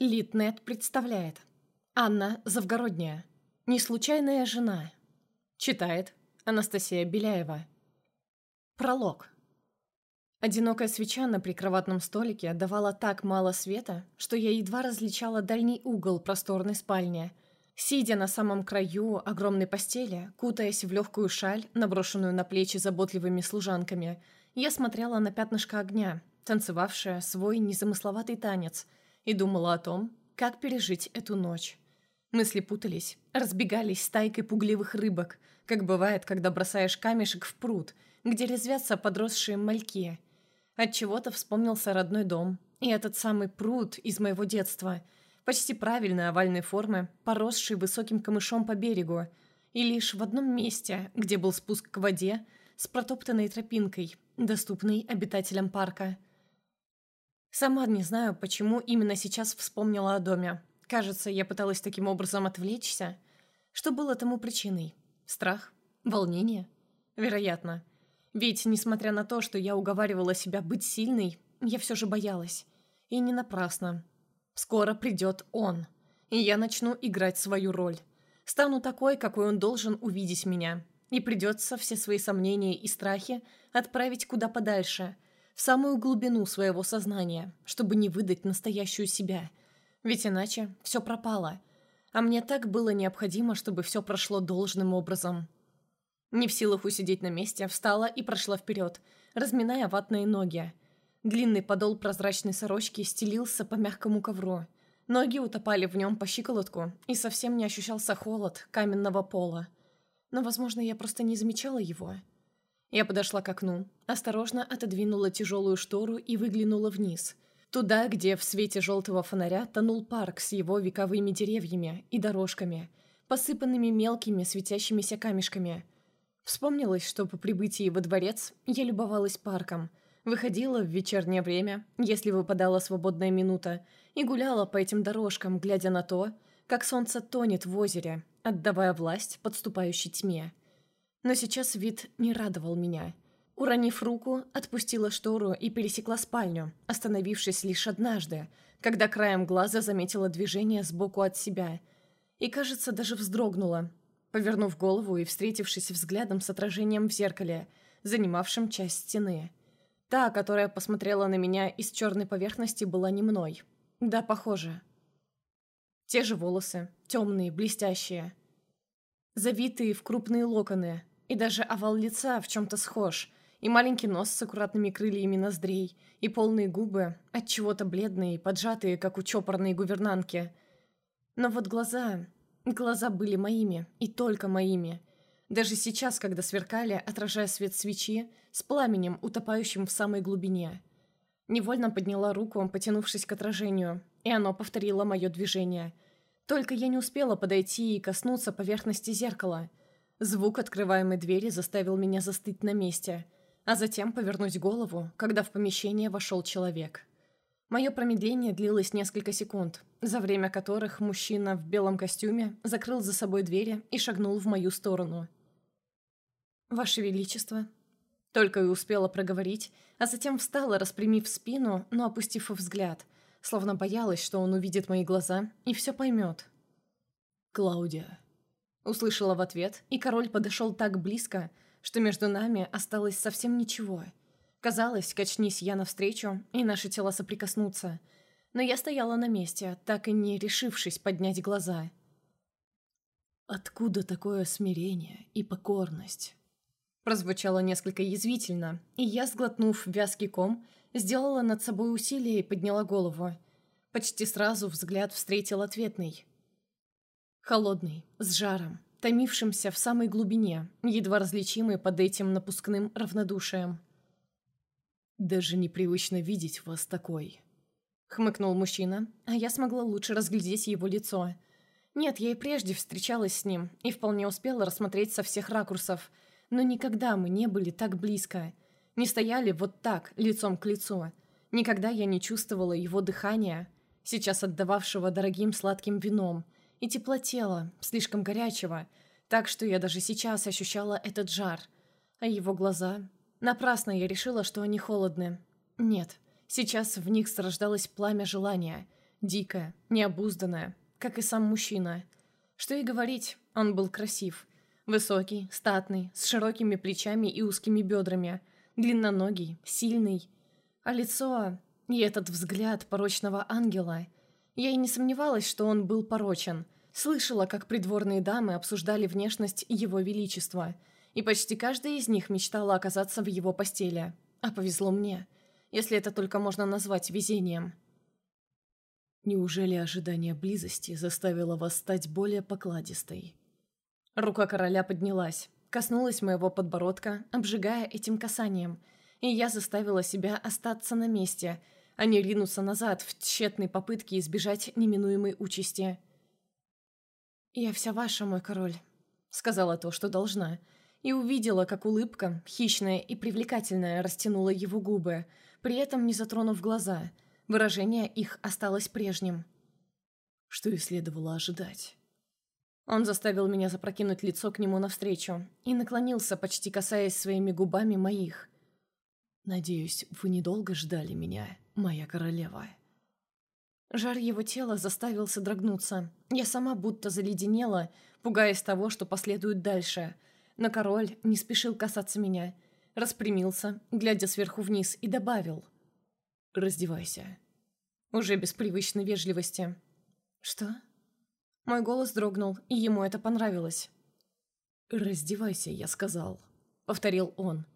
Литнет представляет. Анна Завгородняя. Неслучайная жена. Читает Анастасия Беляева. Пролог. Одинокая свеча на прикроватном столике давала так мало света, что я едва различала дальний угол просторной спальни. Сидя на самом краю огромной постели, кутаясь в легкую шаль, наброшенную на плечи заботливыми служанками, я смотрела на пятнышко огня, танцевавшее свой незамысловатый танец – и думала о том, как пережить эту ночь. Мысли путались, разбегались стайкой пугливых рыбок, как бывает, когда бросаешь камешек в пруд, где резвятся подросшие мальки. От чего то вспомнился родной дом, и этот самый пруд из моего детства, почти правильной овальной формы, поросший высоким камышом по берегу, и лишь в одном месте, где был спуск к воде, с протоптанной тропинкой, доступной обитателям парка – Сама не знаю, почему именно сейчас вспомнила о доме. Кажется, я пыталась таким образом отвлечься. Что было тому причиной? Страх? Волнение? Вероятно. Ведь, несмотря на то, что я уговаривала себя быть сильной, я все же боялась. И не напрасно. Скоро придет он. И я начну играть свою роль. Стану такой, какой он должен увидеть меня. И придется все свои сомнения и страхи отправить куда подальше – в самую глубину своего сознания, чтобы не выдать настоящую себя. Ведь иначе все пропало. А мне так было необходимо, чтобы все прошло должным образом. Не в силах усидеть на месте, встала и прошла вперед, разминая ватные ноги. Длинный подол прозрачной сорочки стелился по мягкому ковру. Ноги утопали в нем по щиколотку, и совсем не ощущался холод каменного пола. Но, возможно, я просто не замечала его. Я подошла к окну, осторожно отодвинула тяжелую штору и выглянула вниз. Туда, где в свете желтого фонаря тонул парк с его вековыми деревьями и дорожками, посыпанными мелкими светящимися камешками. Вспомнилось, что по прибытии во дворец я любовалась парком, выходила в вечернее время, если выпадала свободная минута, и гуляла по этим дорожкам, глядя на то, как солнце тонет в озере, отдавая власть подступающей тьме. Но сейчас вид не радовал меня. Уронив руку, отпустила штору и пересекла спальню, остановившись лишь однажды, когда краем глаза заметила движение сбоку от себя. И, кажется, даже вздрогнула, повернув голову и встретившись взглядом с отражением в зеркале, занимавшим часть стены. Та, которая посмотрела на меня из черной поверхности, была не мной. Да, похоже. Те же волосы, темные, блестящие. Завитые в крупные локоны, и даже овал лица в чем-то схож, и маленький нос с аккуратными крыльями ноздрей, и полные губы, от чего-то бледные и поджатые, как у чопорной гувернантки. Но вот глаза... Глаза были моими, и только моими. Даже сейчас, когда сверкали, отражая свет свечи, с пламенем, утопающим в самой глубине. Невольно подняла руку, потянувшись к отражению, и оно повторило мое движение. Только я не успела подойти и коснуться поверхности зеркала — Звук открываемой двери заставил меня застыть на месте, а затем повернуть голову, когда в помещение вошел человек. Мое промедление длилось несколько секунд, за время которых мужчина в белом костюме закрыл за собой двери и шагнул в мою сторону. «Ваше Величество», только и успела проговорить, а затем встала, распрямив спину, но опустив взгляд, словно боялась, что он увидит мои глаза и все поймет. «Клаудия», Услышала в ответ, и король подошел так близко, что между нами осталось совсем ничего. Казалось, качнись я навстречу, и наши тела соприкоснутся. Но я стояла на месте, так и не решившись поднять глаза. «Откуда такое смирение и покорность?» Прозвучало несколько язвительно, и я, сглотнув вязкий ком, сделала над собой усилие и подняла голову. Почти сразу взгляд встретил ответный. Холодный, с жаром, томившимся в самой глубине, едва различимый под этим напускным равнодушием. «Даже непривычно видеть вас такой», — хмыкнул мужчина, а я смогла лучше разглядеть его лицо. Нет, я и прежде встречалась с ним и вполне успела рассмотреть со всех ракурсов, но никогда мы не были так близко, не стояли вот так, лицом к лицу. Никогда я не чувствовала его дыхания, сейчас отдававшего дорогим сладким вином — и тепло тела, слишком горячего, так что я даже сейчас ощущала этот жар. А его глаза... Напрасно я решила, что они холодны. Нет, сейчас в них зарождалось пламя желания, Дикая, необузданная, как и сам мужчина. Что и говорить, он был красив. Высокий, статный, с широкими плечами и узкими бедрами, длинноногий, сильный. А лицо и этот взгляд порочного ангела... Я и не сомневалась, что он был порочен. Слышала, как придворные дамы обсуждали внешность Его Величества, и почти каждая из них мечтала оказаться в его постели. А повезло мне, если это только можно назвать везением. Неужели ожидание близости заставило вас стать более покладистой? Рука короля поднялась, коснулась моего подбородка, обжигая этим касанием, и я заставила себя остаться на месте, а не ринуться назад в тщетной попытке избежать неминуемой участи. «Я вся ваша, мой король», — сказала то, что должна, и увидела, как улыбка, хищная и привлекательная, растянула его губы, при этом не затронув глаза — Выражение их осталось прежним. Что и следовало ожидать. Он заставил меня запрокинуть лицо к нему навстречу и наклонился, почти касаясь своими губами моих. «Надеюсь, вы недолго ждали меня, моя королева». Жар его тела заставил содрогнуться. Я сама будто заледенела, пугаясь того, что последует дальше. Но король не спешил касаться меня. Распрямился, глядя сверху вниз, и добавил — «Раздевайся». Уже без привычной вежливости. «Что?» Мой голос дрогнул, и ему это понравилось. «Раздевайся», — я сказал, — повторил он.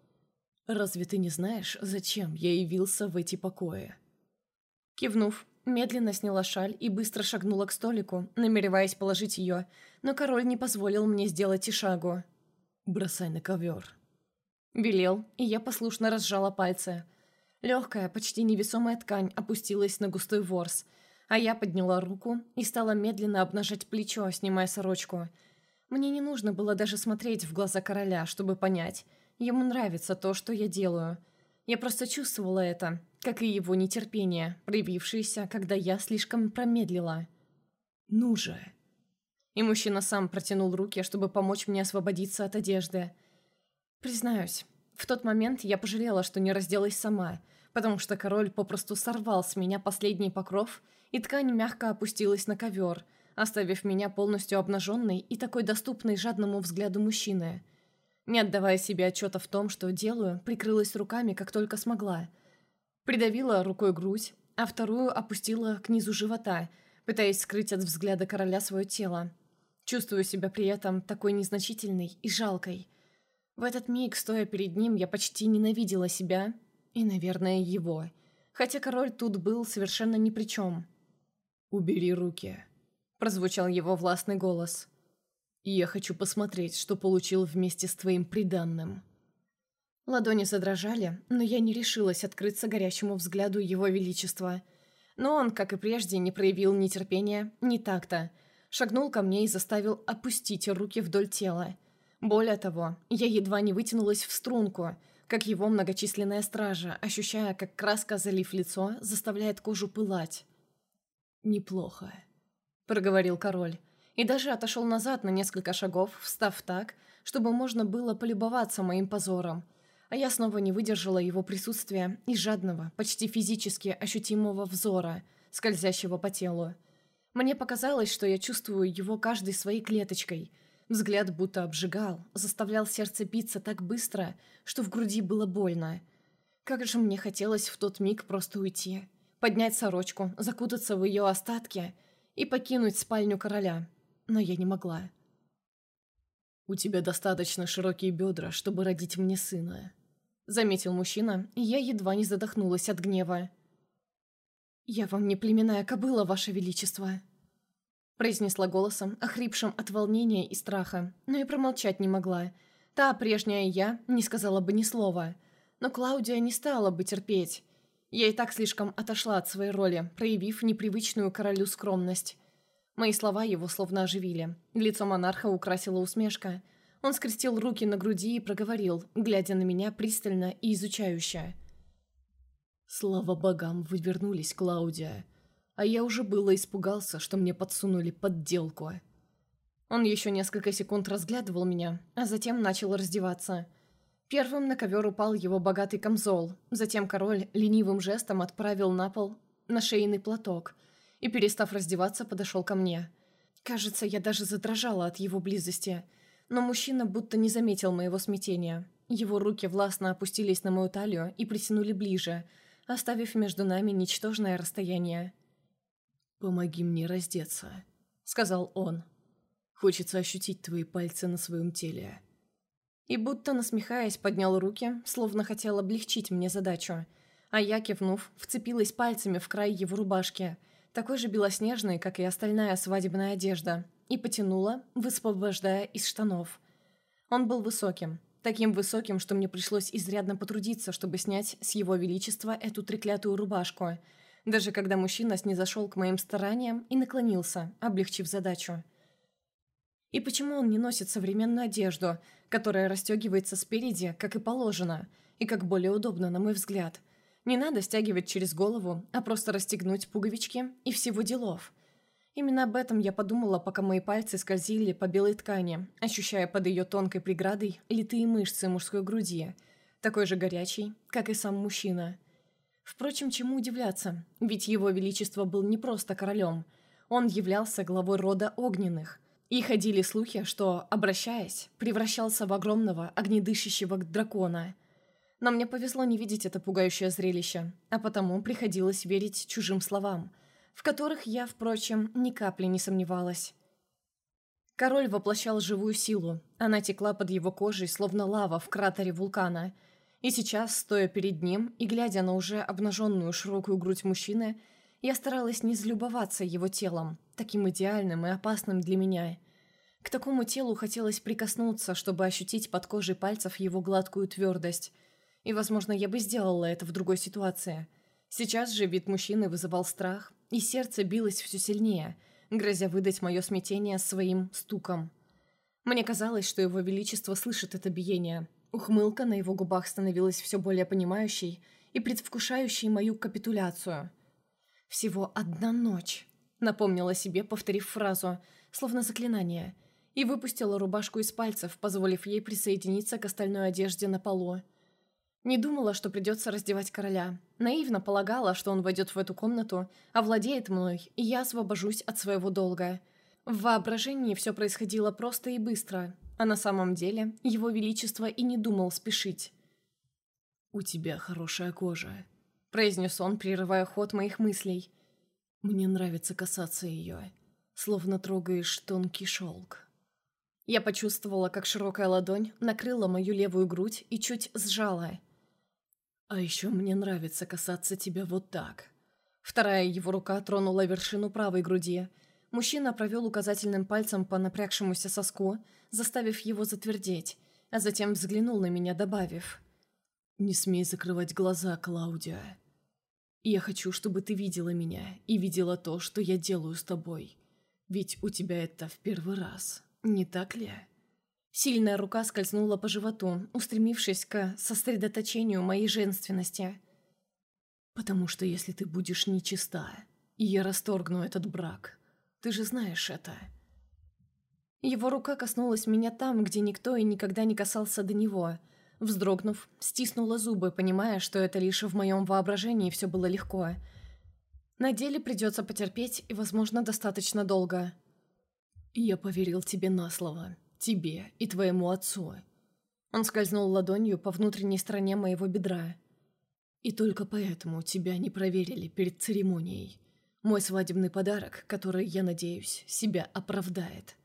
«Разве ты не знаешь, зачем я явился в эти покои?» Кивнув, медленно сняла шаль и быстро шагнула к столику, намереваясь положить ее, но король не позволил мне сделать и шагу. «Бросай на ковер». Велел, и я послушно разжала пальцы. Легкая, почти невесомая ткань опустилась на густой ворс, а я подняла руку и стала медленно обнажать плечо, снимая сорочку. Мне не нужно было даже смотреть в глаза короля, чтобы понять. Ему нравится то, что я делаю. Я просто чувствовала это, как и его нетерпение, проявившееся, когда я слишком промедлила. «Ну же!» И мужчина сам протянул руки, чтобы помочь мне освободиться от одежды. Признаюсь, в тот момент я пожалела, что не разделась сама — потому что король попросту сорвал с меня последний покров, и ткань мягко опустилась на ковер, оставив меня полностью обнаженной и такой доступной жадному взгляду мужчины. Не отдавая себе отчета в том, что делаю, прикрылась руками, как только смогла. Придавила рукой грудь, а вторую опустила к низу живота, пытаясь скрыть от взгляда короля свое тело. Чувствую себя при этом такой незначительной и жалкой. В этот миг, стоя перед ним, я почти ненавидела себя и, наверное, его. Хотя король тут был совершенно ни при чем. «Убери руки», — прозвучал его властный голос. «И я хочу посмотреть, что получил вместе с твоим приданным». Ладони задрожали, но я не решилась открыться горящему взгляду его величества. Но он, как и прежде, не проявил ни терпения, ни такта. Шагнул ко мне и заставил опустить руки вдоль тела. Более того, я едва не вытянулась в струнку — как его многочисленная стража, ощущая, как краска, залив лицо, заставляет кожу пылать. «Неплохо», — проговорил король, и даже отошел назад на несколько шагов, встав так, чтобы можно было полюбоваться моим позором, а я снова не выдержала его присутствия и жадного, почти физически ощутимого взора, скользящего по телу. Мне показалось, что я чувствую его каждой своей клеточкой — Взгляд будто обжигал, заставлял сердце биться так быстро, что в груди было больно. Как же мне хотелось в тот миг просто уйти, поднять сорочку, закутаться в ее остатки и покинуть спальню короля. Но я не могла. «У тебя достаточно широкие бедра, чтобы родить мне сына», — заметил мужчина, и я едва не задохнулась от гнева. «Я вам не племенная кобыла, ваше величество», произнесла голосом, охрипшим от волнения и страха, но и промолчать не могла. Та прежняя я не сказала бы ни слова, но Клаудия не стала бы терпеть. Я и так слишком отошла от своей роли, проявив непривычную королю скромность. Мои слова его словно оживили. Лицо монарха украсила усмешка. Он скрестил руки на груди и проговорил, глядя на меня пристально и изучающе. «Слава богам, вы вернулись, Клаудия. А я уже было испугался, что мне подсунули подделку. Он еще несколько секунд разглядывал меня, а затем начал раздеваться. Первым на ковер упал его богатый камзол, затем король ленивым жестом отправил на пол на шейный платок, и, перестав раздеваться, подошел ко мне. Кажется, я даже задрожала от его близости, но мужчина будто не заметил моего смятения. Его руки властно опустились на мою талию и притянули ближе, оставив между нами ничтожное расстояние. «Помоги мне раздеться», — сказал он. «Хочется ощутить твои пальцы на своем теле». И будто насмехаясь, поднял руки, словно хотел облегчить мне задачу. А я, кивнув, вцепилась пальцами в край его рубашки, такой же белоснежной, как и остальная свадебная одежда, и потянула, высвобождая из штанов. Он был высоким, таким высоким, что мне пришлось изрядно потрудиться, чтобы снять с его величества эту треклятую рубашку, даже когда мужчина снизошел к моим стараниям и наклонился, облегчив задачу. И почему он не носит современную одежду, которая расстегивается спереди, как и положено, и как более удобно, на мой взгляд? Не надо стягивать через голову, а просто расстегнуть пуговички и всего делов. Именно об этом я подумала, пока мои пальцы скользили по белой ткани, ощущая под ее тонкой преградой литые мышцы мужской груди, такой же горячей, как и сам мужчина. Впрочем, чему удивляться, ведь его величество был не просто королем, он являлся главой рода огненных, и ходили слухи, что, обращаясь, превращался в огромного, огнедышащего дракона. Но мне повезло не видеть это пугающее зрелище, а потому приходилось верить чужим словам, в которых я, впрочем, ни капли не сомневалась. Король воплощал живую силу, она текла под его кожей, словно лава в кратере вулкана, и сейчас, стоя перед ним и глядя на уже обнаженную широкую грудь мужчины, я старалась не залюбоваться его телом, таким идеальным и опасным для меня. К такому телу хотелось прикоснуться, чтобы ощутить под кожей пальцев его гладкую твердость. И, возможно, я бы сделала это в другой ситуации. Сейчас же вид мужчины вызывал страх, и сердце билось все сильнее, грозя выдать мое смятение своим стуком. Мне казалось, что его величество слышит это биение. Ухмылка на его губах становилась все более понимающей и предвкушающей мою капитуляцию – «Всего одна ночь», — напомнила себе, повторив фразу, словно заклинание, и выпустила рубашку из пальцев, позволив ей присоединиться к остальной одежде на полу. Не думала, что придется раздевать короля. Наивно полагала, что он войдет в эту комнату, овладеет мной, и я освобожусь от своего долга. В воображении все происходило просто и быстро, а на самом деле его величество и не думал спешить. «У тебя хорошая кожа», произнес он, прерывая ход моих мыслей. «Мне нравится касаться ее, словно трогаешь тонкий шелк». Я почувствовала, как широкая ладонь накрыла мою левую грудь и чуть сжала. «А еще мне нравится касаться тебя вот так». Вторая его рука тронула вершину правой груди. Мужчина провел указательным пальцем по напрягшемуся соску, заставив его затвердеть, а затем взглянул на меня, добавив. «Не смей закрывать глаза, Клаудия. Я хочу, чтобы ты видела меня и видела то, что я делаю с тобой. Ведь у тебя это в первый раз, не так ли?» Сильная рука скользнула по животу, устремившись к сосредоточению моей женственности. «Потому что если ты будешь нечиста, я расторгну этот брак, ты же знаешь это». Его рука коснулась меня там, где никто и никогда не касался до него – Вздрогнув, стиснула зубы, понимая, что это лишь в моем воображении все было легко. На деле придется потерпеть и, возможно, достаточно долго. «Я поверил тебе на слово. Тебе и твоему отцу». Он скользнул ладонью по внутренней стороне моего бедра. «И только поэтому тебя не проверили перед церемонией. Мой свадебный подарок, который, я надеюсь, себя оправдает».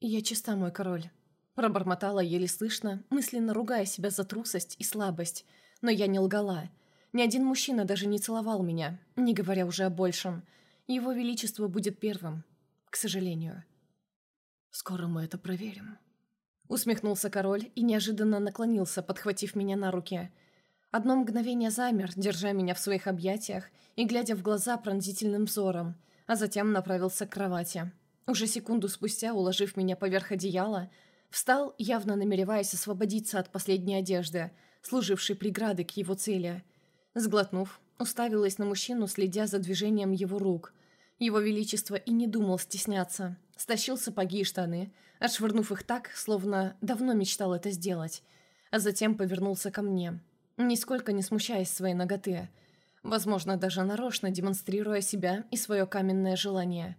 «Я чиста, мой король». Пробормотала еле слышно, мысленно ругая себя за трусость и слабость. Но я не лгала. Ни один мужчина даже не целовал меня, не говоря уже о большем. Его Величество будет первым, к сожалению. «Скоро мы это проверим», — усмехнулся король и неожиданно наклонился, подхватив меня на руки. Одно мгновение замер, держа меня в своих объятиях и глядя в глаза пронзительным взором, а затем направился к кровати. Уже секунду спустя, уложив меня поверх одеяла, Встал, явно намереваясь освободиться от последней одежды, служившей преградой к его цели. Сглотнув, уставилась на мужчину, следя за движением его рук. Его Величество и не думал стесняться. Стащил сапоги и штаны, отшвырнув их так, словно давно мечтал это сделать, а затем повернулся ко мне, нисколько не смущаясь своей ноготы. возможно, даже нарочно демонстрируя себя и свое каменное желание.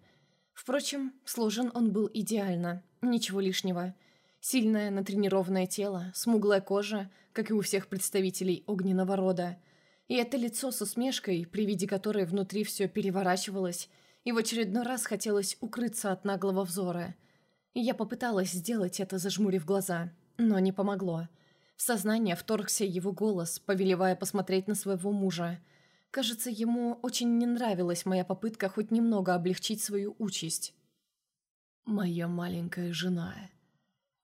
Впрочем, сложен он был идеально, ничего лишнего. Сильное, натренированное тело, смуглая кожа, как и у всех представителей огненного рода. И это лицо с усмешкой, при виде которой внутри все переворачивалось, и в очередной раз хотелось укрыться от наглого взора. Я попыталась сделать это, зажмурив глаза, но не помогло. В сознание вторгся его голос, повелевая посмотреть на своего мужа. Кажется, ему очень не нравилась моя попытка хоть немного облегчить свою участь. «Моя маленькая жена».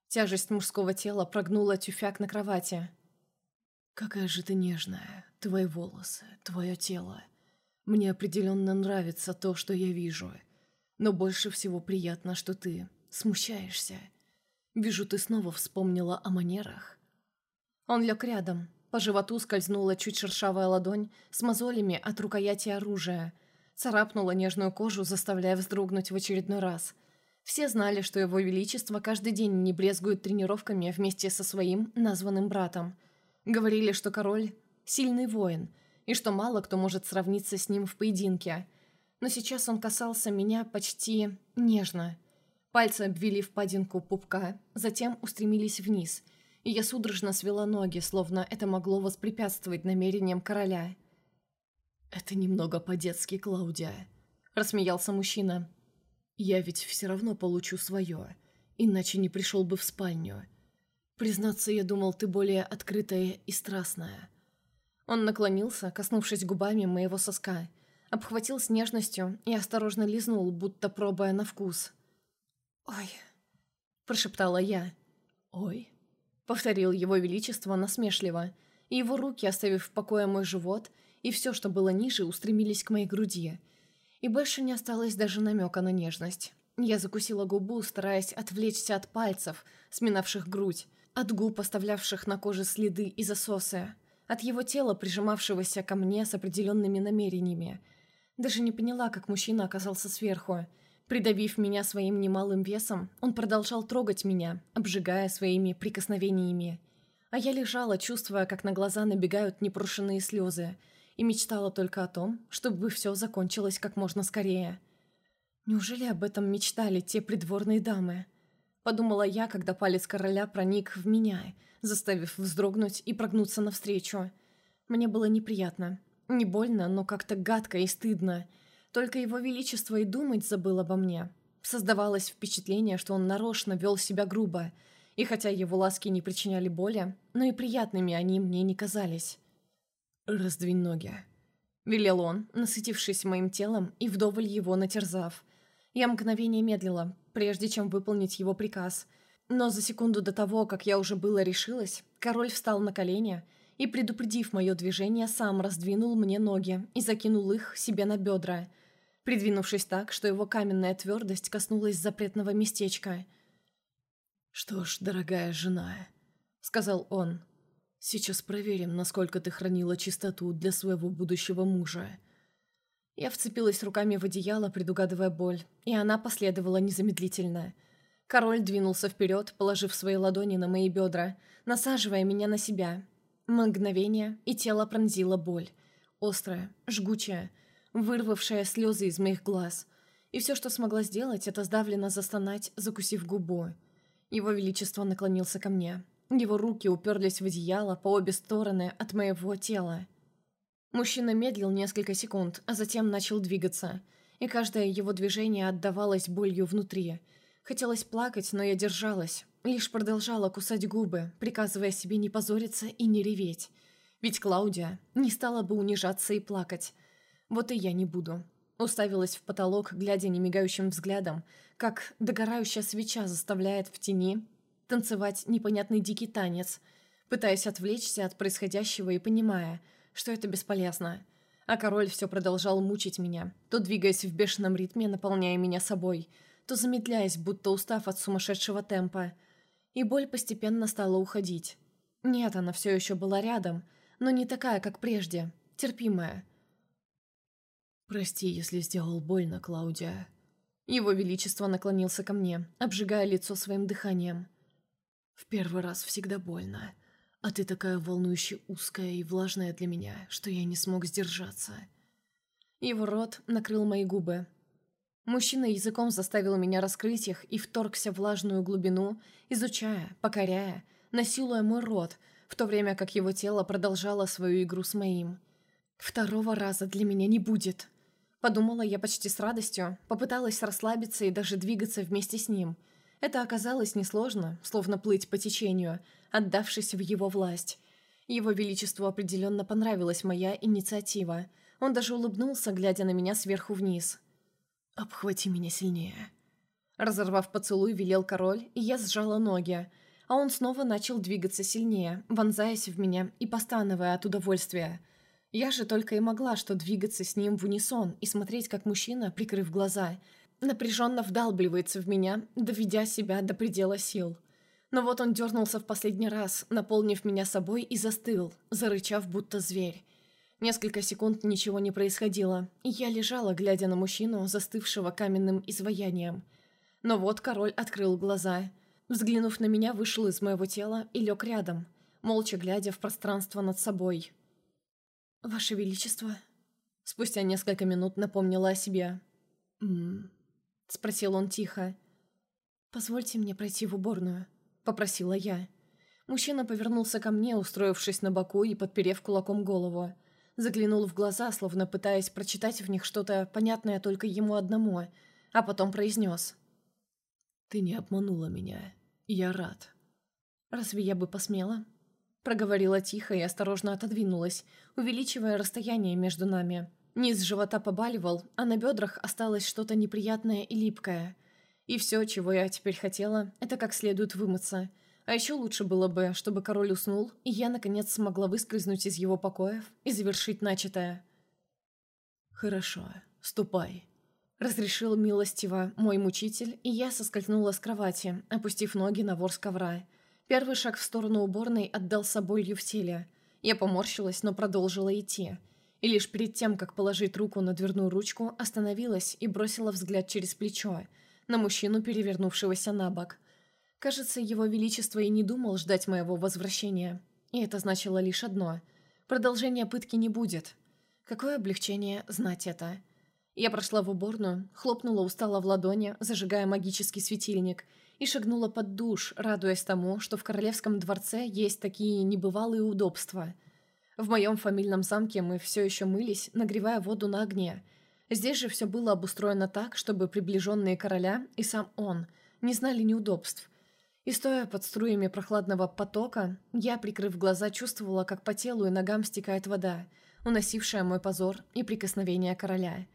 Тяжесть мужского тела прогнула тюфяк на кровати. «Какая же ты нежная. Твои волосы, твое тело. Мне определенно нравится то, что я вижу. Но больше всего приятно, что ты смущаешься. Вижу, ты снова вспомнила о манерах. Он лег рядом. По животу скользнула чуть шершавая ладонь с мозолями от рукояти оружия. Царапнула нежную кожу, заставляя вздрогнуть в очередной раз. Все знали, что его величество каждый день не брезгует тренировками вместе со своим названным братом. Говорили, что король – сильный воин, и что мало кто может сравниться с ним в поединке. Но сейчас он касался меня почти нежно. Пальцы обвели впадинку пупка, затем устремились вниз – и я судорожно свела ноги, словно это могло воспрепятствовать намерениям короля. «Это немного по-детски, Клаудия», — рассмеялся мужчина. «Я ведь все равно получу свое, иначе не пришел бы в спальню. Признаться, я думал, ты более открытая и страстная». Он наклонился, коснувшись губами моего соска, обхватил с нежностью и осторожно лизнул, будто пробуя на вкус. «Ой», — прошептала я. «Ой», Повторил его величество насмешливо, и его руки, оставив в покое мой живот, и все, что было ниже, устремились к моей груди. И больше не осталось даже намека на нежность. Я закусила губу, стараясь отвлечься от пальцев, сминавших грудь, от губ, оставлявших на коже следы и засосы, от его тела, прижимавшегося ко мне с определенными намерениями. Даже не поняла, как мужчина оказался сверху – Придавив меня своим немалым весом, он продолжал трогать меня, обжигая своими прикосновениями. А я лежала, чувствуя, как на глаза набегают непрошенные слезы, и мечтала только о том, чтобы все закончилось как можно скорее. Неужели об этом мечтали те придворные дамы? Подумала я, когда палец короля проник в меня, заставив вздрогнуть и прогнуться навстречу. Мне было неприятно. Не больно, но как-то гадко и стыдно – только его величество и думать забыл обо мне. Создавалось впечатление, что он нарочно вел себя грубо, и хотя его ласки не причиняли боли, но и приятными они мне не казались. «Раздвинь ноги», — велел он, насытившись моим телом и вдоволь его натерзав. Я мгновение медлила, прежде чем выполнить его приказ. Но за секунду до того, как я уже было решилась, король встал на колени и, предупредив мое движение, сам раздвинул мне ноги и закинул их себе на бедра — придвинувшись так, что его каменная твердость коснулась запретного местечка. «Что ж, дорогая жена», — сказал он, — «сейчас проверим, насколько ты хранила чистоту для своего будущего мужа». Я вцепилась руками в одеяло, предугадывая боль, и она последовала незамедлительно. Король двинулся вперед, положив свои ладони на мои бедра, насаживая меня на себя. Мгновение, и тело пронзила боль. Острая, жгучая, вырвавшая слезы из моих глаз. И все, что смогла сделать, это сдавленно застонать, закусив губу. Его Величество наклонился ко мне. Его руки уперлись в одеяло по обе стороны от моего тела. Мужчина медлил несколько секунд, а затем начал двигаться, и каждое его движение отдавалось болью внутри. Хотелось плакать, но я держалась, лишь продолжала кусать губы, приказывая себе не позориться и не реветь. Ведь Клаудия не стала бы унижаться и плакать, вот и я не буду. Уставилась в потолок, глядя немигающим взглядом, как догорающая свеча заставляет в тени танцевать непонятный дикий танец, пытаясь отвлечься от происходящего и понимая, что это бесполезно. А король все продолжал мучить меня, то двигаясь в бешеном ритме, наполняя меня собой, то замедляясь, будто устав от сумасшедшего темпа. И боль постепенно стала уходить. Нет, она все еще была рядом, но не такая, как прежде, терпимая. «Прости, если сделал больно, Клаудия». Его Величество наклонился ко мне, обжигая лицо своим дыханием. «В первый раз всегда больно, А ты такая волнующе узкая и влажная для меня, что я не смог сдержаться. Его рот накрыл мои губы. Мужчина языком заставил меня раскрыть их и вторгся в влажную глубину, изучая, покоряя, насилуя мой рот, в то время как его тело продолжало свою игру с моим. «Второго раза для меня не будет», — подумала я почти с радостью, попыталась расслабиться и даже двигаться вместе с ним. Это оказалось несложно, словно плыть по течению, отдавшись в его власть. Его Величеству определенно понравилась моя инициатива. Он даже улыбнулся, глядя на меня сверху вниз. «Обхвати меня сильнее». Разорвав поцелуй, велел король, и я сжала ноги. А он снова начал двигаться сильнее, вонзаясь в меня и постановая от удовольствия. Я же только и могла что двигаться с ним в унисон и смотреть, как мужчина, прикрыв глаза, напряженно вдалбливается в меня, доведя себя до предела сил. Но вот он дернулся в последний раз, наполнив меня собой и застыл, зарычав, будто зверь. Несколько секунд ничего не происходило, и я лежала, глядя на мужчину, застывшего каменным изваянием. Но вот король открыл глаза. Взглянув на меня, вышел из моего тела и лег рядом, молча глядя в пространство над собой. «Ваше Величество...» Спустя несколько минут напомнила о себе. «М-м-м», спросил он тихо. «Позвольте мне пройти в уборную», — попросила я. Мужчина повернулся ко мне, устроившись на боку и подперев кулаком голову заглянул в глаза, словно пытаясь прочитать в них что-то понятное только ему одному, а потом произнес. «Ты не обманула меня. Я рад». «Разве я бы посмела?» Проговорила тихо и осторожно отодвинулась, увеличивая расстояние между нами. Низ живота побаливал, а на бедрах осталось что-то неприятное и липкое. И все, чего я теперь хотела, это как следует вымыться – а еще лучше было бы, чтобы король уснул, и я, наконец, смогла выскользнуть из его покоев и завершить начатое. «Хорошо, ступай», — разрешил милостиво мой мучитель, и я соскользнула с кровати, опустив ноги на ворс ковра. Первый шаг в сторону уборной отдался болью в теле. Я поморщилась, но продолжила идти. И лишь перед тем, как положить руку на дверную ручку, остановилась и бросила взгляд через плечо на мужчину, перевернувшегося на бок — Кажется, его величество и не думал ждать моего возвращения. И это значило лишь одно. Продолжения пытки не будет. Какое облегчение знать это. Я прошла в уборную, хлопнула устало в ладони, зажигая магический светильник, и шагнула под душ, радуясь тому, что в королевском дворце есть такие небывалые удобства. В моем фамильном замке мы все еще мылись, нагревая воду на огне. Здесь же все было обустроено так, чтобы приближенные короля и сам он не знали неудобств. И стоя под струями прохладного потока, я, прикрыв глаза, чувствовала, как по телу и ногам стекает вода, уносившая мой позор и прикосновение короля.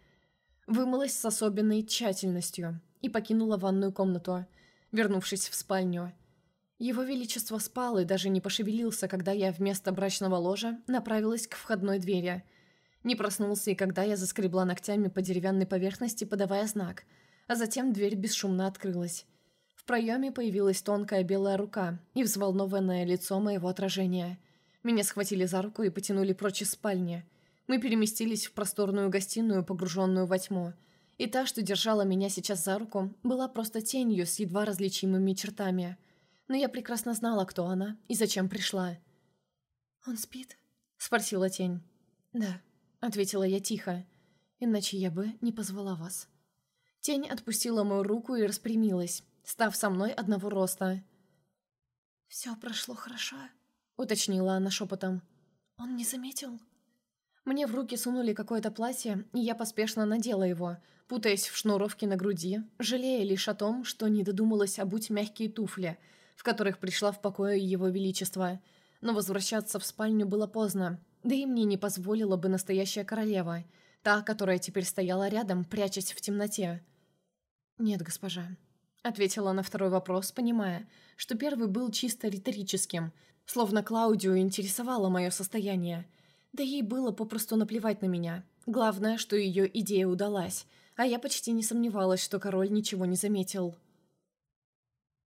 Вымылась с особенной тщательностью и покинула ванную комнату, вернувшись в спальню. Его Величество спал и даже не пошевелился, когда я вместо брачного ложа направилась к входной двери. Не проснулся и когда я заскребла ногтями по деревянной поверхности, подавая знак, а затем дверь бесшумно открылась проеме появилась тонкая белая рука и взволнованное лицо моего отражения. Меня схватили за руку и потянули прочь из спальни. Мы переместились в просторную гостиную, погруженную во тьму. И та, что держала меня сейчас за руку, была просто тенью с едва различимыми чертами. Но я прекрасно знала, кто она и зачем пришла. «Он спит?» — спросила тень. «Да», — ответила я тихо. «Иначе я бы не позвала вас». Тень отпустила мою руку и распрямилась, став со мной одного роста. «Все прошло хорошо», — уточнила она шепотом. «Он не заметил?» Мне в руки сунули какое-то платье, и я поспешно надела его, путаясь в шнуровке на груди, жалея лишь о том, что не додумалась обуть мягкие туфли, в которых пришла в покое его величество. Но возвращаться в спальню было поздно, да и мне не позволила бы настоящая королева, та, которая теперь стояла рядом, прячась в темноте. «Нет, госпожа», Ответила на второй вопрос, понимая, что первый был чисто риторическим, словно Клаудию интересовало мое состояние. Да ей было попросту наплевать на меня. Главное, что ее идея удалась, а я почти не сомневалась, что король ничего не заметил.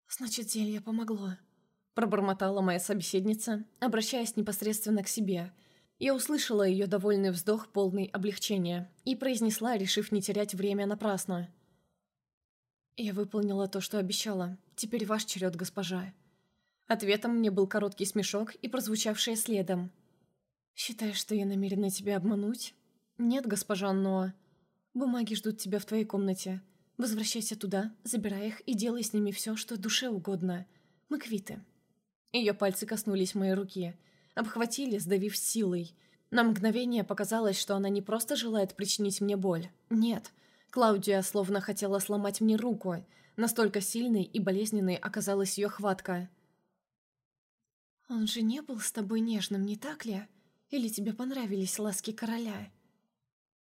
«Значит, зелье помогло», — пробормотала моя собеседница, обращаясь непосредственно к себе. Я услышала ее довольный вздох, полный облегчения, и произнесла, решив не терять время напрасно. «Я выполнила то, что обещала. Теперь ваш черед, госпожа». Ответом мне был короткий смешок и прозвучавшее следом. «Считаешь, что я намерена тебя обмануть?» «Нет, госпожа Ноа. Бумаги ждут тебя в твоей комнате. Возвращайся туда, забирай их и делай с ними все, что душе угодно. Мы квиты». Ее пальцы коснулись моей руки, обхватили, сдавив силой. На мгновение показалось, что она не просто желает причинить мне боль. Нет, Клаудия словно хотела сломать мне руку. Настолько сильной и болезненной оказалась ее хватка. «Он же не был с тобой нежным, не так ли? Или тебе понравились ласки короля?»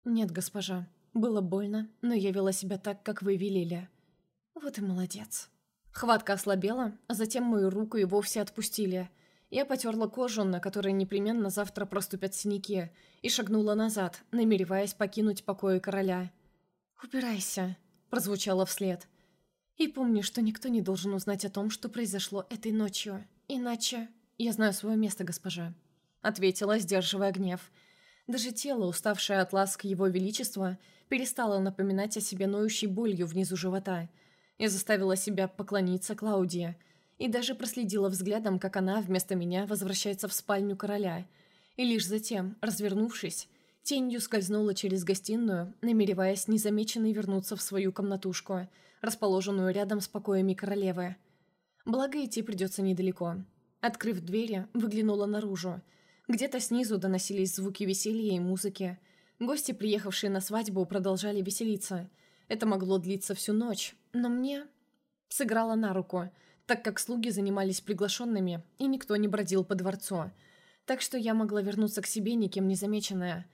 «Нет, госпожа. Было больно, но я вела себя так, как вы велели». «Вот и молодец». Хватка ослабела, а затем мою руку и вовсе отпустили. Я потерла кожу, на которой непременно завтра проступят синяки, и шагнула назад, намереваясь покинуть покои короля. «Убирайся», — прозвучало вслед. «И помни, что никто не должен узнать о том, что произошло этой ночью. Иначе...» «Я знаю свое место, госпожа», — ответила, сдерживая гнев. Даже тело, уставшее от ласк его величества, перестало напоминать о себе ноющей болью внизу живота. Я заставила себя поклониться Клаудии и даже проследила взглядом, как она вместо меня возвращается в спальню короля. И лишь затем, развернувшись, тенью скользнула через гостиную, намереваясь незамеченной вернуться в свою комнатушку, расположенную рядом с покоями королевы. Благо идти придется недалеко. Открыв двери, выглянула наружу. Где-то снизу доносились звуки веселья и музыки. Гости, приехавшие на свадьбу, продолжали веселиться. Это могло длиться всю ночь, но мне сыграла на руку, так как слуги занимались приглашенными, и никто не бродил по дворцу. Так что я могла вернуться к себе никем не замеченная.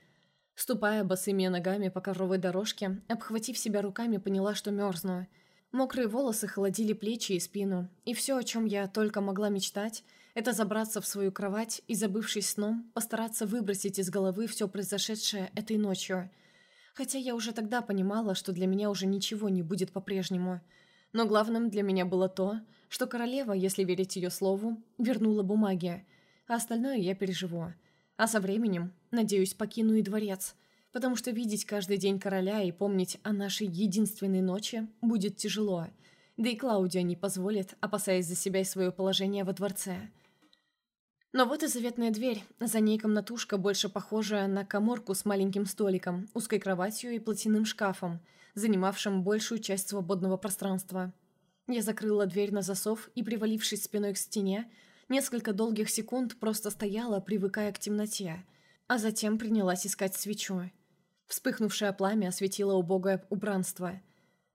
Ступая босыми ногами по ковровой дорожке, обхватив себя руками, поняла, что мерзну. Мокрые волосы холодили плечи и спину, и все, о чем я только могла мечтать – это забраться в свою кровать и, забывшись сном, постараться выбросить из головы все произошедшее этой ночью. Хотя я уже тогда понимала, что для меня уже ничего не будет по-прежнему. Но главным для меня было то, что королева, если верить ее слову, вернула бумаги, а остальное я переживу. А со временем, надеюсь, покину и дворец, потому что видеть каждый день короля и помнить о нашей единственной ночи будет тяжело. Да и Клаудия не позволит, опасаясь за себя и свое положение во дворце. Но вот и заветная дверь. За ней комнатушка, больше похожая на коморку с маленьким столиком, узкой кроватью и платяным шкафом, занимавшим большую часть свободного пространства. Я закрыла дверь на засов и, привалившись спиной к стене, несколько долгих секунд просто стояла, привыкая к темноте, а затем принялась искать свечу. Вспыхнувшее пламя осветило убогое убранство.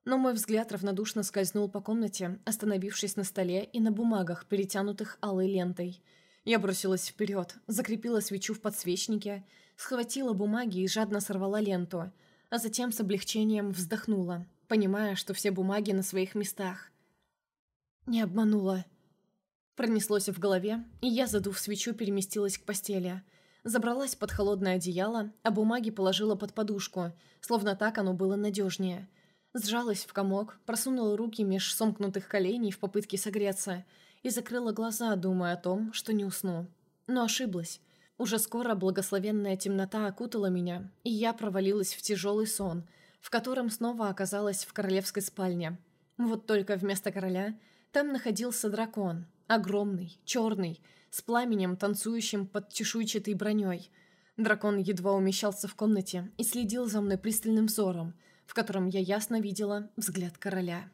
Но мой взгляд равнодушно скользнул по комнате, остановившись на столе и на бумагах, перетянутых алой лентой – я бросилась вперед, закрепила свечу в подсвечнике, схватила бумаги и жадно сорвала ленту, а затем с облегчением вздохнула, понимая, что все бумаги на своих местах. Не обманула. Пронеслось в голове, и я, задув свечу, переместилась к постели. Забралась под холодное одеяло, а бумаги положила под подушку, словно так оно было надежнее. Сжалась в комок, просунула руки меж сомкнутых коленей в попытке согреться – и закрыла глаза, думая о том, что не усну. Но ошиблась. Уже скоро благословенная темнота окутала меня, и я провалилась в тяжелый сон, в котором снова оказалась в королевской спальне. Вот только вместо короля там находился дракон, огромный, черный, с пламенем, танцующим под чешуйчатой броней. Дракон едва умещался в комнате и следил за мной пристальным взором, в котором я ясно видела взгляд короля.